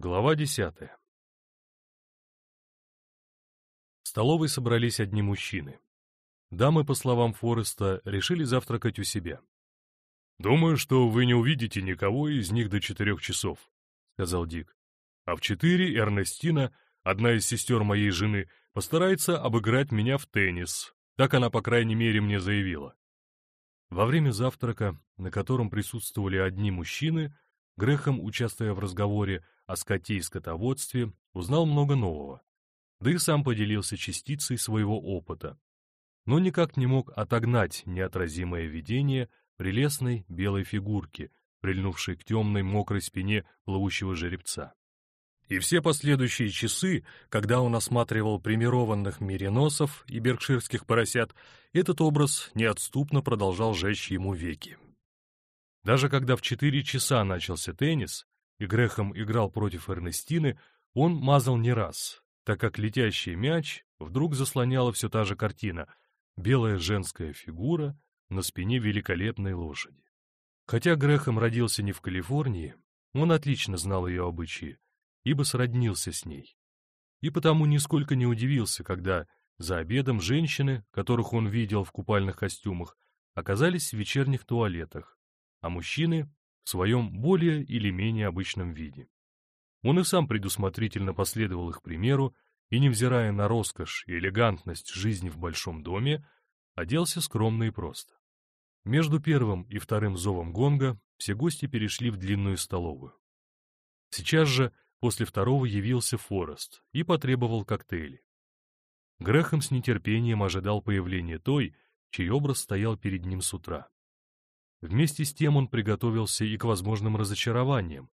Глава десятая В столовой собрались одни мужчины. Дамы, по словам Фореста, решили завтракать у себя. «Думаю, что вы не увидите никого из них до четырех часов», — сказал Дик. «А в четыре Эрнестина, одна из сестер моей жены, постарается обыграть меня в теннис. Так она, по крайней мере, мне заявила». Во время завтрака, на котором присутствовали одни мужчины, Грехом, участвуя в разговоре о скоте и скотоводстве, узнал много нового. Да и сам поделился частицей своего опыта. Но никак не мог отогнать неотразимое видение прелестной белой фигурки, прильнувшей к темной мокрой спине плывущего жеребца. И все последующие часы, когда он осматривал примированных мериносов и беркширских поросят, этот образ неотступно продолжал жечь ему веки. Даже когда в четыре часа начался теннис, и Грехом играл против Эрнестины, он мазал не раз, так как летящий мяч вдруг заслоняла все та же картина — белая женская фигура на спине великолепной лошади. Хотя Грехом родился не в Калифорнии, он отлично знал ее обычаи, ибо сроднился с ней. И потому нисколько не удивился, когда за обедом женщины, которых он видел в купальных костюмах, оказались в вечерних туалетах, а мужчины в своем более или менее обычном виде. Он и сам предусмотрительно последовал их примеру и, невзирая на роскошь и элегантность жизни в большом доме, оделся скромно и просто. Между первым и вторым зовом гонга все гости перешли в длинную столовую. Сейчас же после второго явился Форест и потребовал коктейли. Грехом с нетерпением ожидал появления той, чей образ стоял перед ним с утра. Вместе с тем он приготовился и к возможным разочарованиям.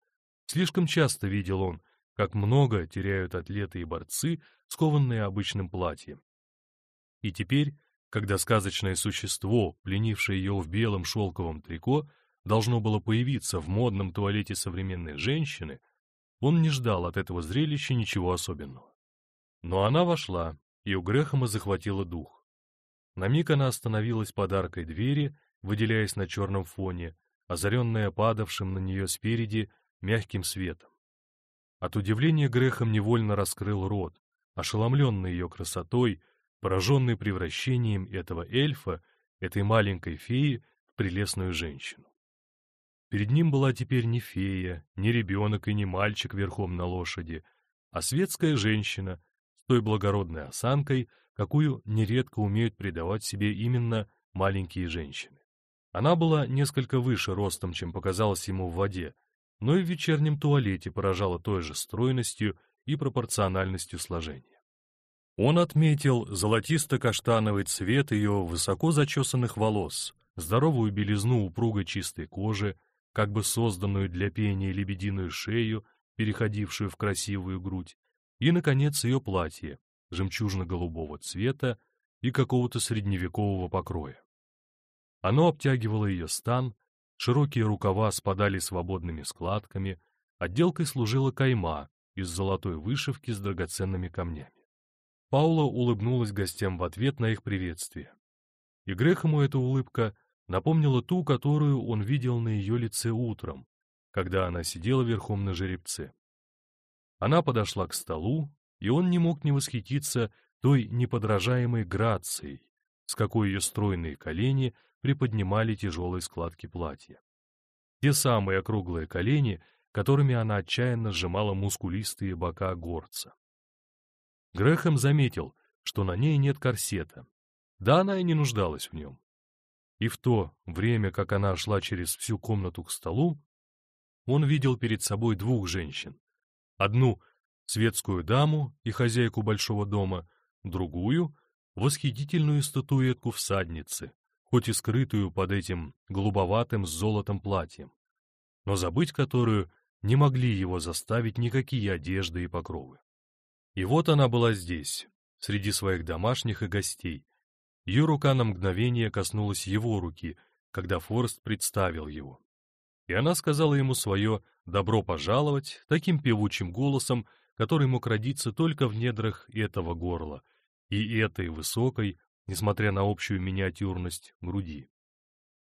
Слишком часто видел он, как много теряют атлеты и борцы, скованные обычным платьем. И теперь, когда сказочное существо, пленившее ее в белом шелковом трико, должно было появиться в модном туалете современной женщины, он не ждал от этого зрелища ничего особенного. Но она вошла, и у Грехома захватила дух. На миг она остановилась под аркой двери выделяясь на черном фоне, озаренная падавшим на нее спереди мягким светом. От удивления Грехом невольно раскрыл рот, ошеломленный ее красотой, пораженный превращением этого эльфа, этой маленькой феи, в прелестную женщину. Перед ним была теперь не фея, не ребенок и не мальчик верхом на лошади, а светская женщина с той благородной осанкой, какую нередко умеют придавать себе именно маленькие женщины. Она была несколько выше ростом, чем показалось ему в воде, но и в вечернем туалете поражала той же стройностью и пропорциональностью сложения. Он отметил золотисто-каштановый цвет ее высоко зачесанных волос, здоровую белизну упругой чистой кожи, как бы созданную для пения лебединую шею, переходившую в красивую грудь, и, наконец, ее платье, жемчужно-голубого цвета и какого-то средневекового покроя. Оно обтягивало ее стан, широкие рукава спадали свободными складками, отделкой служила кайма из золотой вышивки с драгоценными камнями. Паула улыбнулась гостям в ответ на их приветствие. И Грехому эта улыбка напомнила ту, которую он видел на ее лице утром, когда она сидела верхом на жеребце. Она подошла к столу, и он не мог не восхититься той неподражаемой грацией, с какой ее стройные колени приподнимали тяжелые складки платья. Те самые округлые колени, которыми она отчаянно сжимала мускулистые бока горца. Грехом заметил, что на ней нет корсета. Да она и не нуждалась в нем. И в то время, как она шла через всю комнату к столу, он видел перед собой двух женщин. Одну — светскую даму и хозяйку большого дома, другую — восхитительную статуэтку всадницы, хоть и скрытую под этим голубоватым с золотом платьем, но забыть которую не могли его заставить никакие одежды и покровы. И вот она была здесь, среди своих домашних и гостей. Ее рука на мгновение коснулась его руки, когда Форст представил его. И она сказала ему свое «добро пожаловать» таким певучим голосом, который мог родиться только в недрах этого горла и этой высокой, несмотря на общую миниатюрность груди.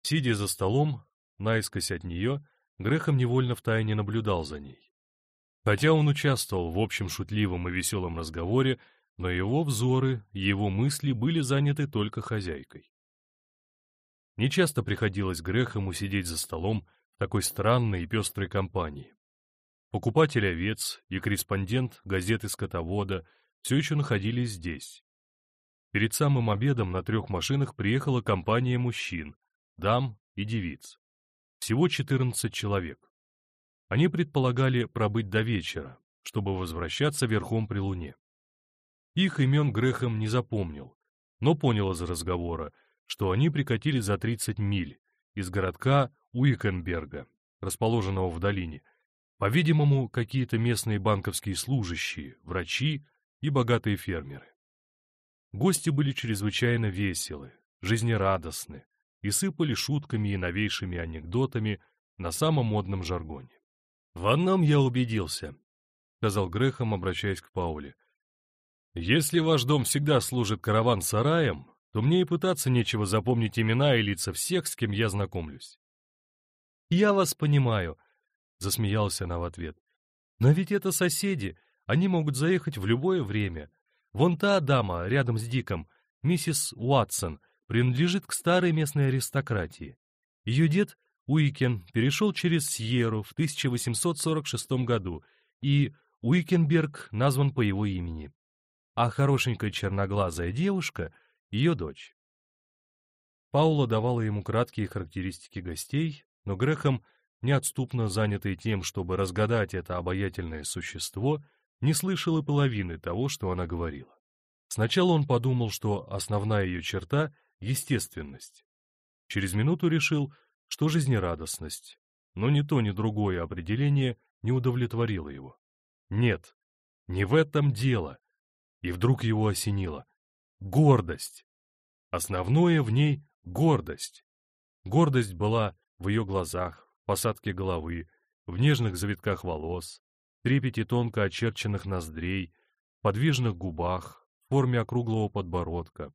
Сидя за столом, наискось от нее, Грехом невольно втайне наблюдал за ней. Хотя он участвовал в общем шутливом и веселом разговоре, но его взоры, его мысли были заняты только хозяйкой. Нечасто приходилось Грехому сидеть за столом в такой странной и пестрой компании. Покупатель овец и корреспондент газеты «Скотовода» все еще находились здесь. Перед самым обедом на трех машинах приехала компания мужчин, дам и девиц. Всего 14 человек. Они предполагали пробыть до вечера, чтобы возвращаться верхом при луне. Их имен Грехом не запомнил, но понял из разговора, что они прикатили за 30 миль из городка Уикенберга, расположенного в долине. По-видимому, какие-то местные банковские служащие, врачи и богатые фермеры. Гости были чрезвычайно веселы, жизнерадостны и сыпали шутками и новейшими анекдотами на самом модном жаргоне. «В одном я убедился», — сказал Грехом, обращаясь к Пауле. «Если ваш дом всегда служит караван-сараем, то мне и пытаться нечего запомнить имена и лица всех, с кем я знакомлюсь». «Я вас понимаю», — засмеялась она в ответ. «Но ведь это соседи, они могут заехать в любое время. Вон та дама рядом с Диком, миссис Уатсон, принадлежит к старой местной аристократии. Ее дед Уикен перешел через Сьеру в 1846 году, и Уикенберг назван по его имени. А хорошенькая черноглазая девушка — ее дочь. Паула давала ему краткие характеристики гостей, но Грехом, неотступно занятый тем, чтобы разгадать это обаятельное существо, не слышал и половины того, что она говорила. Сначала он подумал, что основная ее черта — естественность. Через минуту решил, что жизнерадостность, но ни то, ни другое определение не удовлетворило его. Нет, не в этом дело. И вдруг его осенило. Гордость. Основное в ней — гордость. Гордость была в ее глазах, в посадке головы, в нежных завитках волос, трепете тонко очерченных ноздрей, подвижных губах, форме округлого подбородка,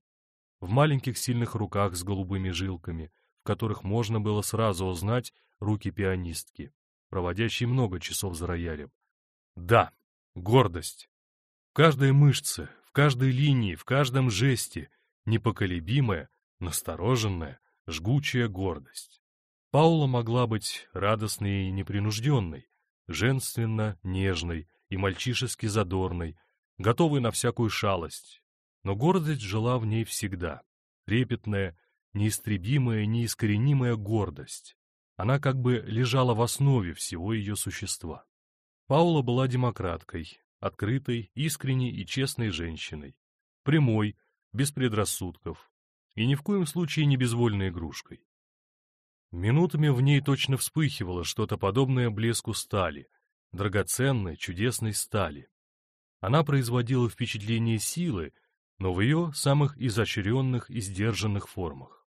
в маленьких сильных руках с голубыми жилками, в которых можно было сразу узнать руки пианистки, проводящей много часов за роялем. Да, гордость. В каждой мышце, в каждой линии, в каждом жесте непоколебимая, настороженная, жгучая гордость. Паула могла быть радостной и непринужденной, женственно нежной и мальчишески задорной, готовой на всякую шалость. Но гордость жила в ней всегда, трепетная, неистребимая, неискоренимая гордость. Она как бы лежала в основе всего ее существа. Паула была демократкой, открытой, искренней и честной женщиной, прямой, без предрассудков, и ни в коем случае не безвольной игрушкой. Минутами в ней точно вспыхивало что-то подобное блеску стали, драгоценной, чудесной стали. Она производила впечатление силы, но в ее самых изощренных и сдержанных формах.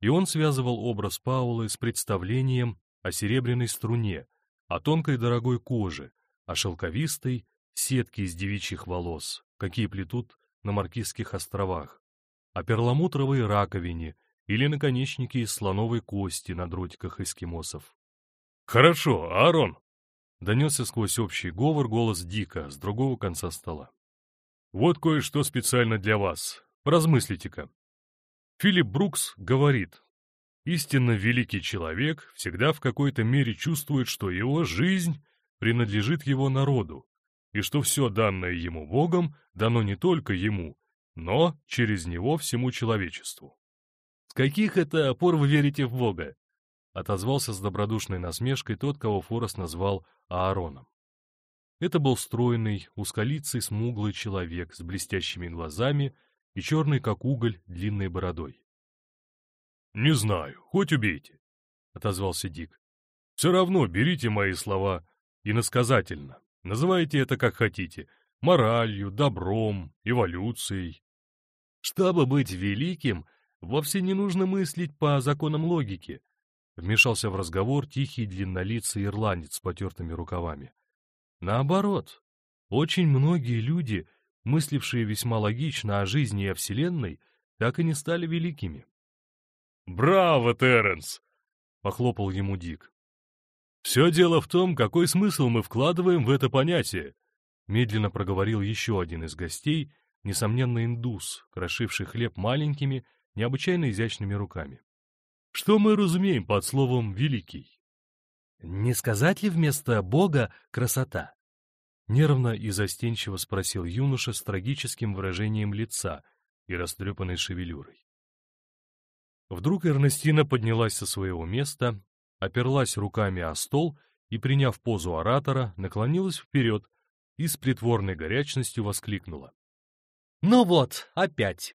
И он связывал образ Паулы с представлением о серебряной струне, о тонкой дорогой коже, о шелковистой сетке из девичьих волос, какие плетут на Маркизских островах, о перламутровой раковине, или наконечники из слоновой кости на дротиках эскимосов. «Хорошо, Аарон!» — донесся сквозь общий говор голос Дика с другого конца стола. «Вот кое-что специально для вас. Размыслите-ка. Филипп Брукс говорит, истинно великий человек всегда в какой-то мере чувствует, что его жизнь принадлежит его народу, и что все данное ему Богом дано не только ему, но через него всему человечеству каких это пор вы верите в Бога?» — отозвался с добродушной насмешкой тот, кого Форест назвал Аароном. Это был стройный, узколицый, смуглый человек с блестящими глазами и черный, как уголь, длинной бородой. «Не знаю, хоть убейте», — отозвался Дик. «Все равно берите мои слова иносказательно, называйте это как хотите, моралью, добром, эволюцией». «Чтобы быть великим, Вовсе не нужно мыслить по законам логики. Вмешался в разговор тихий длиннолицый ирландец с потертыми рукавами. Наоборот, очень многие люди, мыслившие весьма логично о жизни и о Вселенной, так и не стали великими. «Браво, Терренс!» — похлопал ему Дик. «Все дело в том, какой смысл мы вкладываем в это понятие», медленно проговорил еще один из гостей, несомненно индус, крошивший хлеб маленькими, необычайно изящными руками. «Что мы разумеем под словом «великий»?» «Не сказать ли вместо Бога красота?» Нервно и застенчиво спросил юноша с трагическим выражением лица и растрепанной шевелюрой. Вдруг Эрнестина поднялась со своего места, оперлась руками о стол и, приняв позу оратора, наклонилась вперед и с притворной горячностью воскликнула. «Ну вот, опять!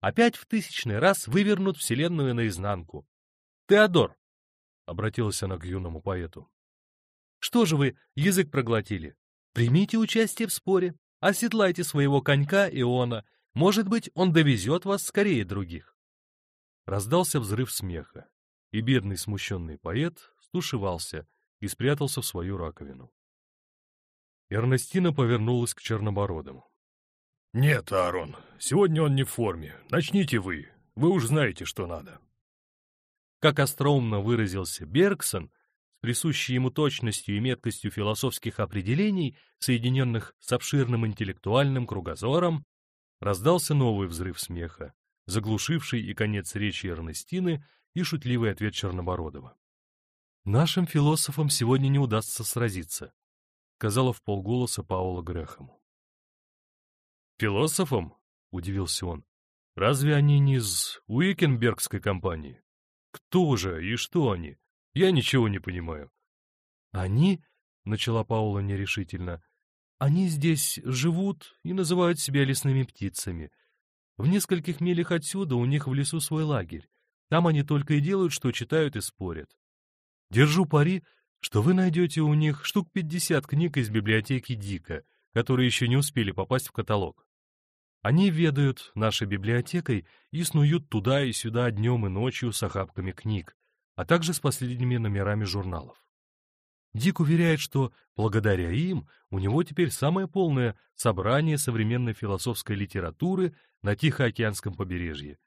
Опять в тысячный раз вывернут Вселенную наизнанку! Теодор!» — обратилась она к юному поэту. «Что же вы язык проглотили? Примите участие в споре, оседлайте своего конька Иона, может быть, он довезет вас скорее других». Раздался взрыв смеха и бедный смущенный поэт стушевался и спрятался в свою раковину. Эрнестина повернулась к Чернобородому. — Нет, Аарон, сегодня он не в форме. Начните вы. Вы уж знаете, что надо. Как остроумно выразился Бергсон, с присущей ему точностью и меткостью философских определений, соединенных с обширным интеллектуальным кругозором, раздался новый взрыв смеха, заглушивший и конец речи Эрнестины, и шутливый ответ Чернобородова. «Нашим философам сегодня не удастся сразиться», — сказала в полголоса Паула Грехому. «Философам?» — удивился он. «Разве они не из Уикенбергской компании? Кто же и что они? Я ничего не понимаю». «Они?» — начала Паула нерешительно. «Они здесь живут и называют себя лесными птицами. В нескольких милях отсюда у них в лесу свой лагерь. Там они только и делают, что читают и спорят. Держу пари, что вы найдете у них штук 50 книг из библиотеки Дика, которые еще не успели попасть в каталог. Они ведают нашей библиотекой и снуют туда и сюда днем и ночью с охапками книг, а также с последними номерами журналов. Дик уверяет, что благодаря им у него теперь самое полное собрание современной философской литературы на Тихоокеанском побережье.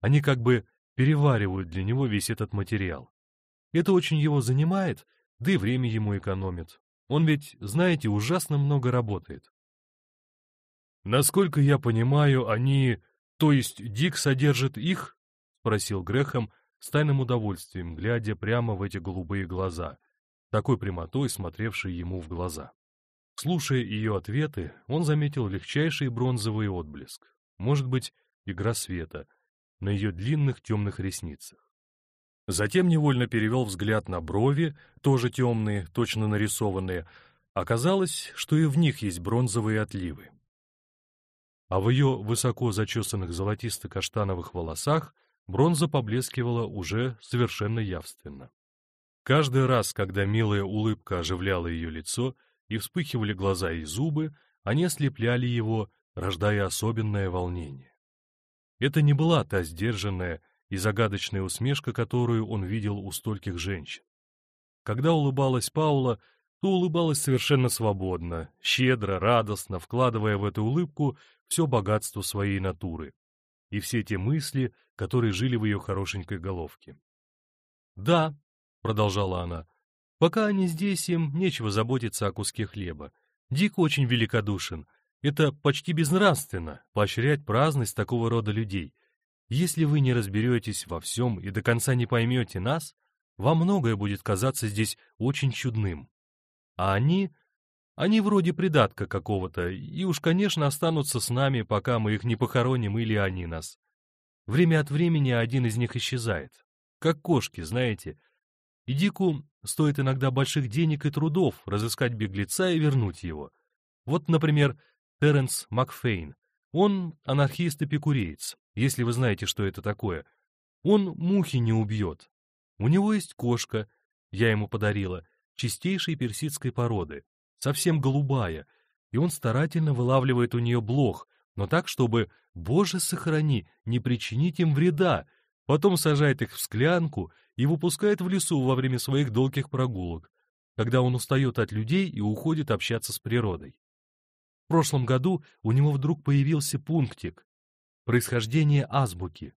Они как бы переваривают для него весь этот материал. Это очень его занимает, да и время ему экономит. Он ведь, знаете, ужасно много работает. «Насколько я понимаю, они... То есть Дик содержит их?» — спросил Грехом с тайным удовольствием, глядя прямо в эти голубые глаза, такой прямотой смотревшие ему в глаза. Слушая ее ответы, он заметил легчайший бронзовый отблеск, может быть, игра света, на ее длинных темных ресницах. Затем невольно перевел взгляд на брови, тоже темные, точно нарисованные. Оказалось, что и в них есть бронзовые отливы. А в ее высоко зачесанных золотисто-каштановых волосах бронза поблескивала уже совершенно явственно. Каждый раз, когда милая улыбка оживляла ее лицо и вспыхивали глаза и зубы, они ослепляли его, рождая особенное волнение. Это не была та сдержанная и загадочная усмешка, которую он видел у стольких женщин. Когда улыбалась Паула, то улыбалась совершенно свободно, щедро, радостно, вкладывая в эту улыбку все богатство своей натуры и все те мысли, которые жили в ее хорошенькой головке. «Да», — продолжала она, — «пока они здесь, им нечего заботиться о куске хлеба. Дик очень великодушен, это почти безнравственно — поощрять праздность такого рода людей. Если вы не разберетесь во всем и до конца не поймете нас, вам многое будет казаться здесь очень чудным. А они... Они вроде придатка какого-то, и уж, конечно, останутся с нами, пока мы их не похороним или они нас. Время от времени один из них исчезает. Как кошки, знаете. И Дику стоит иногда больших денег и трудов разыскать беглеца и вернуть его. Вот, например, Теренс Макфейн. Он анархист-эпикуреец, если вы знаете, что это такое. Он мухи не убьет. У него есть кошка, я ему подарила, чистейшей персидской породы, совсем голубая, и он старательно вылавливает у нее блох, но так, чтобы, боже сохрани, не причинить им вреда, потом сажает их в склянку и выпускает в лесу во время своих долгих прогулок, когда он устает от людей и уходит общаться с природой. В прошлом году у него вдруг появился пунктик «Происхождение азбуки»,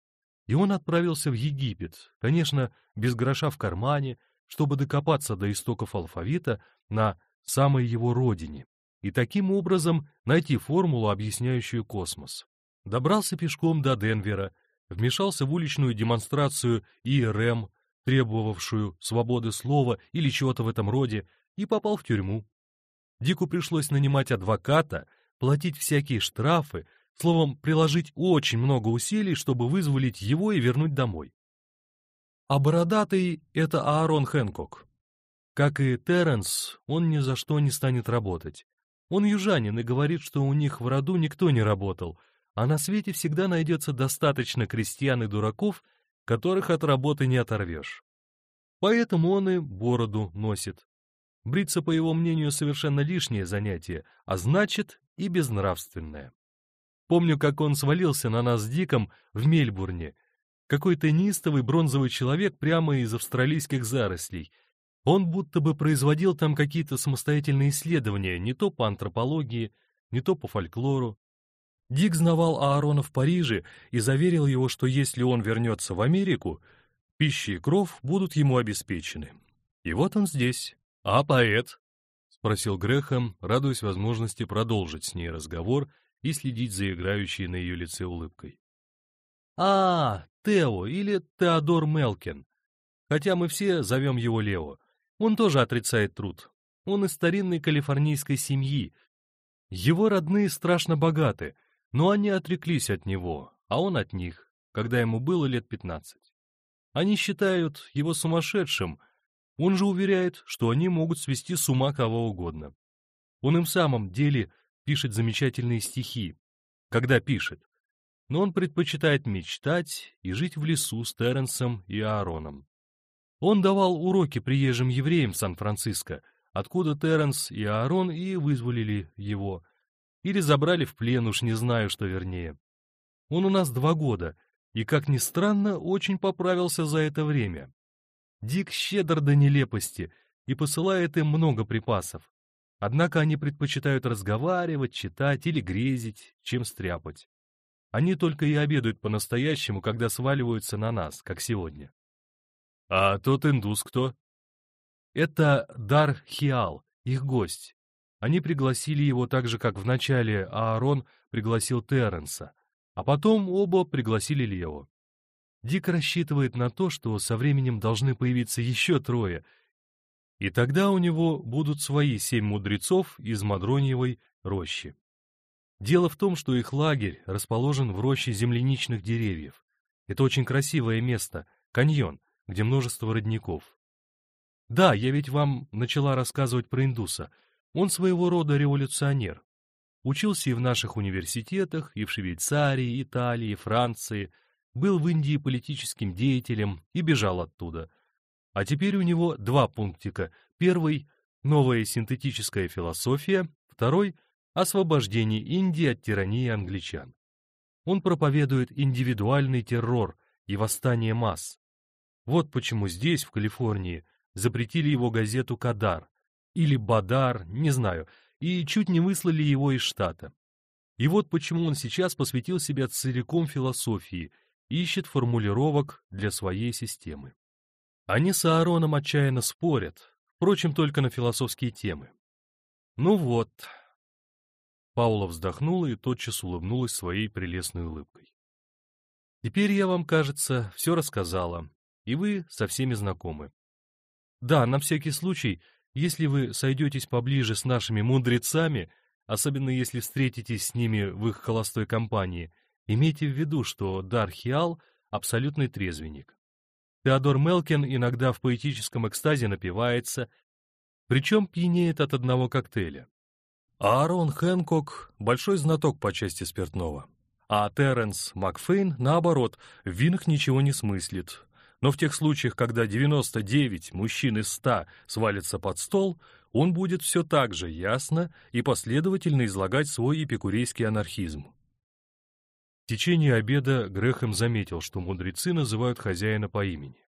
и он отправился в Египет, конечно, без гроша в кармане, чтобы докопаться до истоков алфавита на самой его родине и таким образом найти формулу, объясняющую космос. Добрался пешком до Денвера, вмешался в уличную демонстрацию ИРМ, требовавшую свободы слова или чего-то в этом роде, и попал в тюрьму. Дику пришлось нанимать адвоката, платить всякие штрафы, словом, приложить очень много усилий, чтобы вызволить его и вернуть домой. А бородатый — это Аарон Хэнкок. Как и Терренс, он ни за что не станет работать. Он южанин и говорит, что у них в роду никто не работал, а на свете всегда найдется достаточно крестьян и дураков, которых от работы не оторвешь. Поэтому он и бороду носит. Бриться, по его мнению, совершенно лишнее занятие, а значит и безнравственное. Помню, как он свалился на нас Диком в Мельбурне. Какой-то неистовый бронзовый человек прямо из австралийских зарослей. Он будто бы производил там какие-то самостоятельные исследования, не то по антропологии, не то по фольклору. Дик знавал Аарона в Париже и заверил его, что если он вернется в Америку, пища и кров будут ему обеспечены. И вот он здесь. А поэт? — спросил Грехом, радуясь возможности продолжить с ней разговор и следить за играющей на ее лице улыбкой. «А, Тео или Теодор Мелкин. Хотя мы все зовем его Лео. Он тоже отрицает труд. Он из старинной калифорнийской семьи. Его родные страшно богаты, но они отреклись от него, а он от них, когда ему было лет пятнадцать. Они считают его сумасшедшим, он же уверяет, что они могут свести с ума кого угодно. Он им в самом деле пишет замечательные стихи, когда пишет, но он предпочитает мечтать и жить в лесу с Терренсом и Аароном. Он давал уроки приезжим евреям Сан-Франциско, откуда Терренс и Аарон и вызволили его, или забрали в плен, уж не знаю, что вернее. Он у нас два года, и, как ни странно, очень поправился за это время. Дик щедр до нелепости и посылает им много припасов. Однако они предпочитают разговаривать, читать или грезить, чем стряпать. Они только и обедают по-настоящему, когда сваливаются на нас, как сегодня. А тот индус кто? Это Дар Хиал, их гость. Они пригласили его так же, как вначале Аарон пригласил Терренса, а потом оба пригласили Лео. Дик рассчитывает на то, что со временем должны появиться еще трое, и тогда у него будут свои семь мудрецов из Мадроньевой рощи. Дело в том, что их лагерь расположен в роще земляничных деревьев. Это очень красивое место, каньон, где множество родников. Да, я ведь вам начала рассказывать про индуса. Он своего рода революционер. Учился и в наших университетах, и в Швейцарии, Италии, Франции, был в Индии политическим деятелем и бежал оттуда — а теперь у него два пунктика. Первый — новая синтетическая философия, второй — освобождение Индии от тирании англичан. Он проповедует индивидуальный террор и восстание масс. Вот почему здесь, в Калифорнии, запретили его газету «Кадар» или «Бадар», не знаю, и чуть не выслали его из штата. И вот почему он сейчас посвятил себя целиком философии, ищет формулировок для своей системы. Они с Аароном отчаянно спорят, впрочем, только на философские темы. Ну вот. Паула вздохнула и тотчас улыбнулась своей прелестной улыбкой. Теперь я вам, кажется, все рассказала, и вы со всеми знакомы. Да, на всякий случай, если вы сойдетесь поближе с нашими мудрецами, особенно если встретитесь с ними в их холостой компании, имейте в виду, что Дархиал — абсолютный трезвенник. Теодор Мелкин иногда в поэтическом экстазе напивается, причем пьянеет от одного коктейля. Аарон Хэнкок — большой знаток по части спиртного. А Терренс Макфейн, наоборот, в винах ничего не смыслит. Но в тех случаях, когда 99 мужчин из 100 свалятся под стол, он будет все так же ясно и последовательно излагать свой эпикурейский анархизм. В течение обеда Грехем заметил, что мудрецы называют хозяина по имени.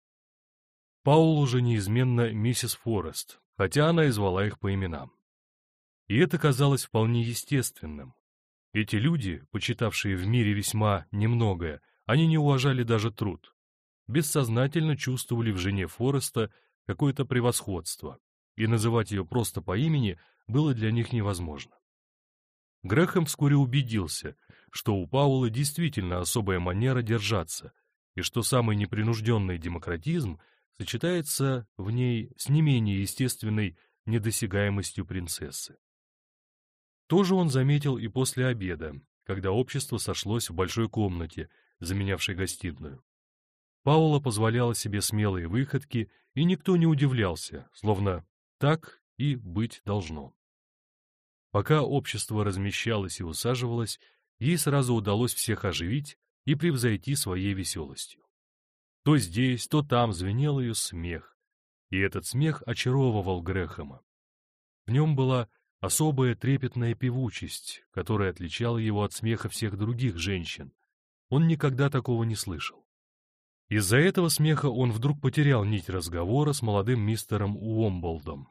Паул уже неизменно миссис Форест, хотя она и звала их по именам. И это казалось вполне естественным. Эти люди, почитавшие в мире весьма немногое, они не уважали даже труд. Бессознательно чувствовали в жене Фореста какое-то превосходство, и называть ее просто по имени было для них невозможно. Грэхэм вскоре убедился, что у Паула действительно особая манера держаться, и что самый непринужденный демократизм сочетается в ней с не менее естественной недосягаемостью принцессы. То же он заметил и после обеда, когда общество сошлось в большой комнате, заменявшей гостиную. Паула позволяла себе смелые выходки, и никто не удивлялся, словно так и быть должно. Пока общество размещалось и усаживалось, ей сразу удалось всех оживить и превзойти своей веселостью. То здесь, то там звенел ее смех, и этот смех очаровывал Грэхэма. В нем была особая трепетная певучесть, которая отличала его от смеха всех других женщин. Он никогда такого не слышал. Из-за этого смеха он вдруг потерял нить разговора с молодым мистером Уомболдом,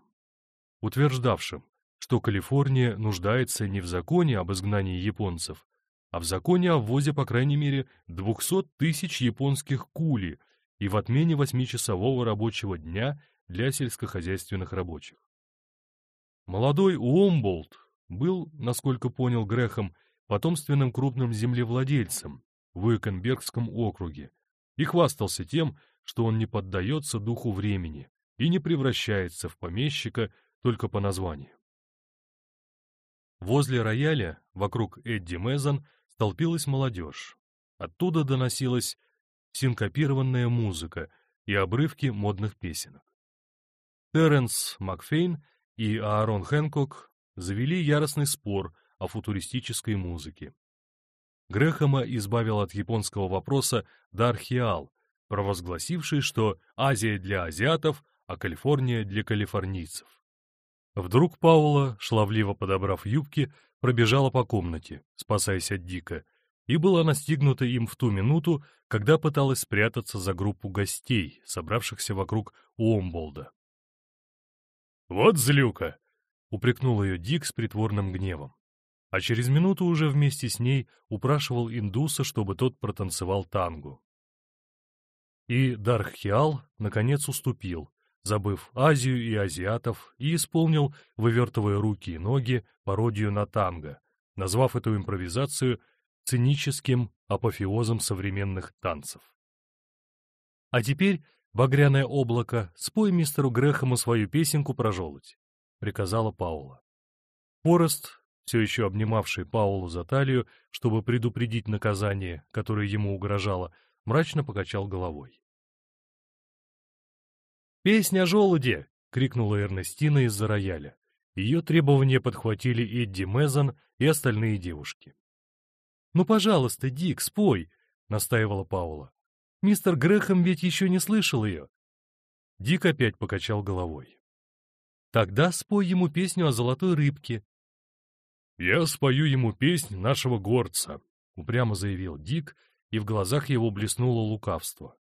утверждавшим, что Калифорния нуждается не в законе об изгнании японцев, а в законе о ввозе, по крайней мере, 200 тысяч японских кули и в отмене восьмичасового рабочего дня для сельскохозяйственных рабочих. Молодой Уомболд был, насколько понял Грехом, потомственным крупным землевладельцем в Уикенбергском округе и хвастался тем, что он не поддается духу времени и не превращается в помещика только по названию. Возле рояля, вокруг Эдди Мезон, столпилась молодежь. Оттуда доносилась синкопированная музыка и обрывки модных песенок. Терренс Макфейн и Аарон Хэнкок завели яростный спор о футуристической музыке. Грэхэма избавил от японского вопроса Дархиал, провозгласивший, что Азия для азиатов, а Калифорния для калифорнийцев. Вдруг Паула, шлавливо подобрав юбки, пробежала по комнате, спасаясь от Дика, и была настигнута им в ту минуту, когда пыталась спрятаться за группу гостей, собравшихся вокруг Уомболда. «Вот злюка!» — упрекнул ее Дик с притворным гневом. А через минуту уже вместе с ней упрашивал индуса, чтобы тот протанцевал тангу. И Дархиал, наконец, уступил, забыв Азию и азиатов, и исполнил, вывертывая руки и ноги, пародию на танго, назвав эту импровизацию циническим апофеозом современных танцев. «А теперь, багряное облако, спой мистеру Грэхэму свою песенку про желудь», — приказала Паула. Порост, все еще обнимавший Паулу за талию, чтобы предупредить наказание, которое ему угрожало, мрачно покачал головой. «Песня о желуде!» — крикнула Эрнестина из-за рояля. Ее требования подхватили Эдди Мезон и остальные девушки. «Ну, пожалуйста, Дик, спой!» — настаивала Паула. «Мистер Грэхэм ведь еще не слышал ее». Дик опять покачал головой. «Тогда спой ему песню о золотой рыбке». «Я спою ему песнь нашего горца», — упрямо заявил Дик, и в глазах его блеснуло лукавство.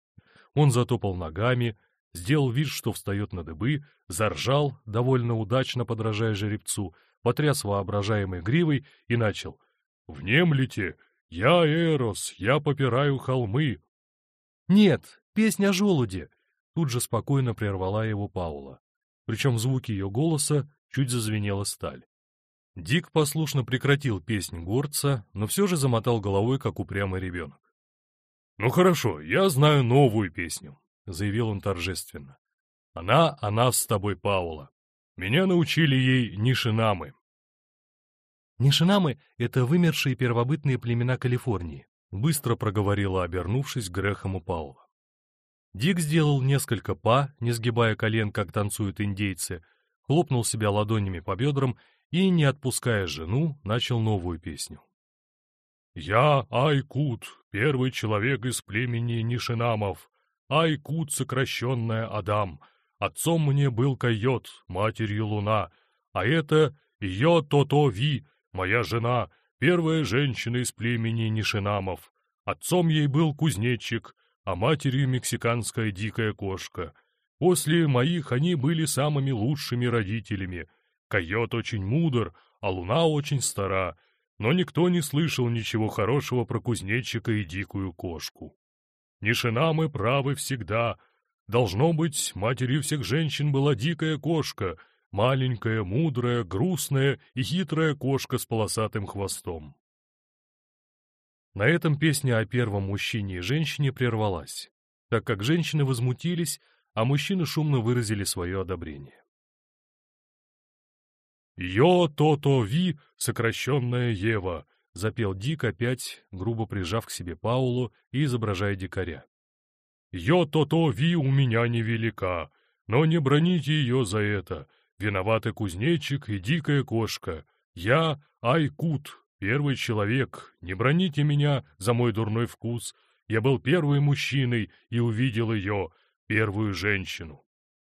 Он затопал ногами, сделал вид, что встает на дыбы, заржал, довольно удачно подражая жеребцу, потряс воображаемой гривой и начал «Внемлите! Я Эрос, я попираю холмы!» «Нет, песня о желуде!» Тут же спокойно прервала его Паула. Причем в звуке ее голоса чуть зазвенела сталь. Дик послушно прекратил песнь горца, но все же замотал головой, как упрямый ребенок. «Ну хорошо, я знаю новую песню. — заявил он торжественно. «Она о нас с тобой, Паула. Меня научили ей нишинамы». «Нишинамы — это вымершие первобытные племена Калифорнии», — быстро проговорила, обернувшись к Грэхэму Паула. Дик сделал несколько па, не сгибая колен, как танцуют индейцы, хлопнул себя ладонями по бедрам и, не отпуская жену, начал новую песню. «Я Айкут, первый человек из племени Нишинамов, Айкут, сокращенная Адам. Отцом мне был койот, матерью луна. А это Йо-То-То-Ви, моя жена, первая женщина из племени Нишинамов. Отцом ей был кузнечик, а матерью мексиканская дикая кошка. После моих они были самыми лучшими родителями. Койот очень мудр, а луна очень стара, но никто не слышал ничего хорошего про кузнечика и дикую кошку. Нишина мы правы всегда. Должно быть, матерью всех женщин была дикая кошка, маленькая, мудрая, грустная и хитрая кошка с полосатым хвостом. На этом песня о первом мужчине и женщине прервалась, так как женщины возмутились, а мужчины шумно выразили свое одобрение. «Йо-то-то-ви, сокращенная Ева», — запел Дик опять, грубо прижав к себе Паулу и изображая дикаря. «Йо-то-то-ви у меня невелика, но не броните ее за это. Виноваты кузнечик и дикая кошка. Я Айкут, первый человек. Не броните меня за мой дурной вкус. Я был первым мужчиной и увидел ее, первую женщину.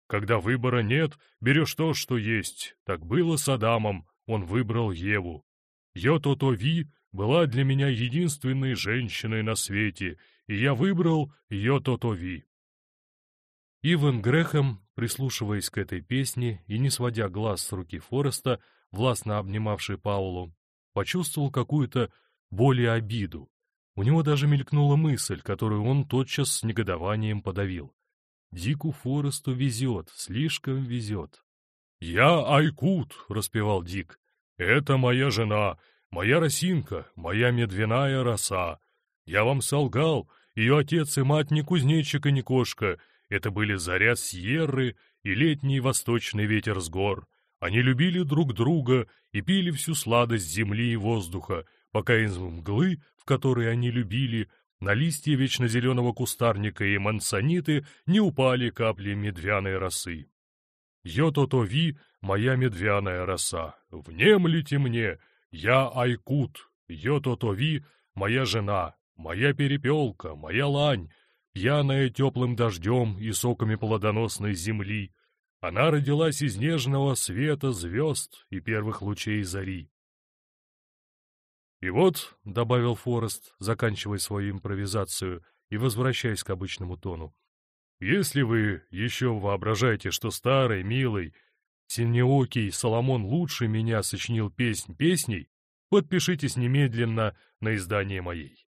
Когда выбора нет, берешь то, что есть. Так было с Адамом, он выбрал Еву. Йо-то-то-ви была для меня единственной женщиной на свете, и я выбрал Йо-то-то-ви. Иван Грехом, прислушиваясь к этой песне и не сводя глаз с руки Фореста, властно обнимавший Паулу, почувствовал какую-то боль и обиду. У него даже мелькнула мысль, которую он тотчас с негодованием подавил. Дику Форесту везет, слишком везет. «Я Айкут», — распевал Дик. «Это моя жена, моя росинка, моя медвяная роса. Я вам солгал, ее отец и мать не кузнечик и не кошка. Это были заря Сьерры и летний восточный ветер с гор. Они любили друг друга и пили всю сладость земли и воздуха, пока из мглы, в которой они любили, на листья вечно зеленого кустарника и мансониты не упали капли медвяной росы. Йо-то-то-ви, моя медвяная роса, внемлите мне, я Айкут, Йо-то-то-ви, моя жена, моя перепелка, моя лань, пьяная теплым дождем и соками плодоносной земли. Она родилась из нежного света звезд и первых лучей зари. «И вот», — добавил Форест, заканчивая свою импровизацию и возвращаясь к обычному тону, «если вы еще воображаете, что старый, милый, синеокий Соломон лучше меня сочинил песнь песней, подпишитесь немедленно на издание моей».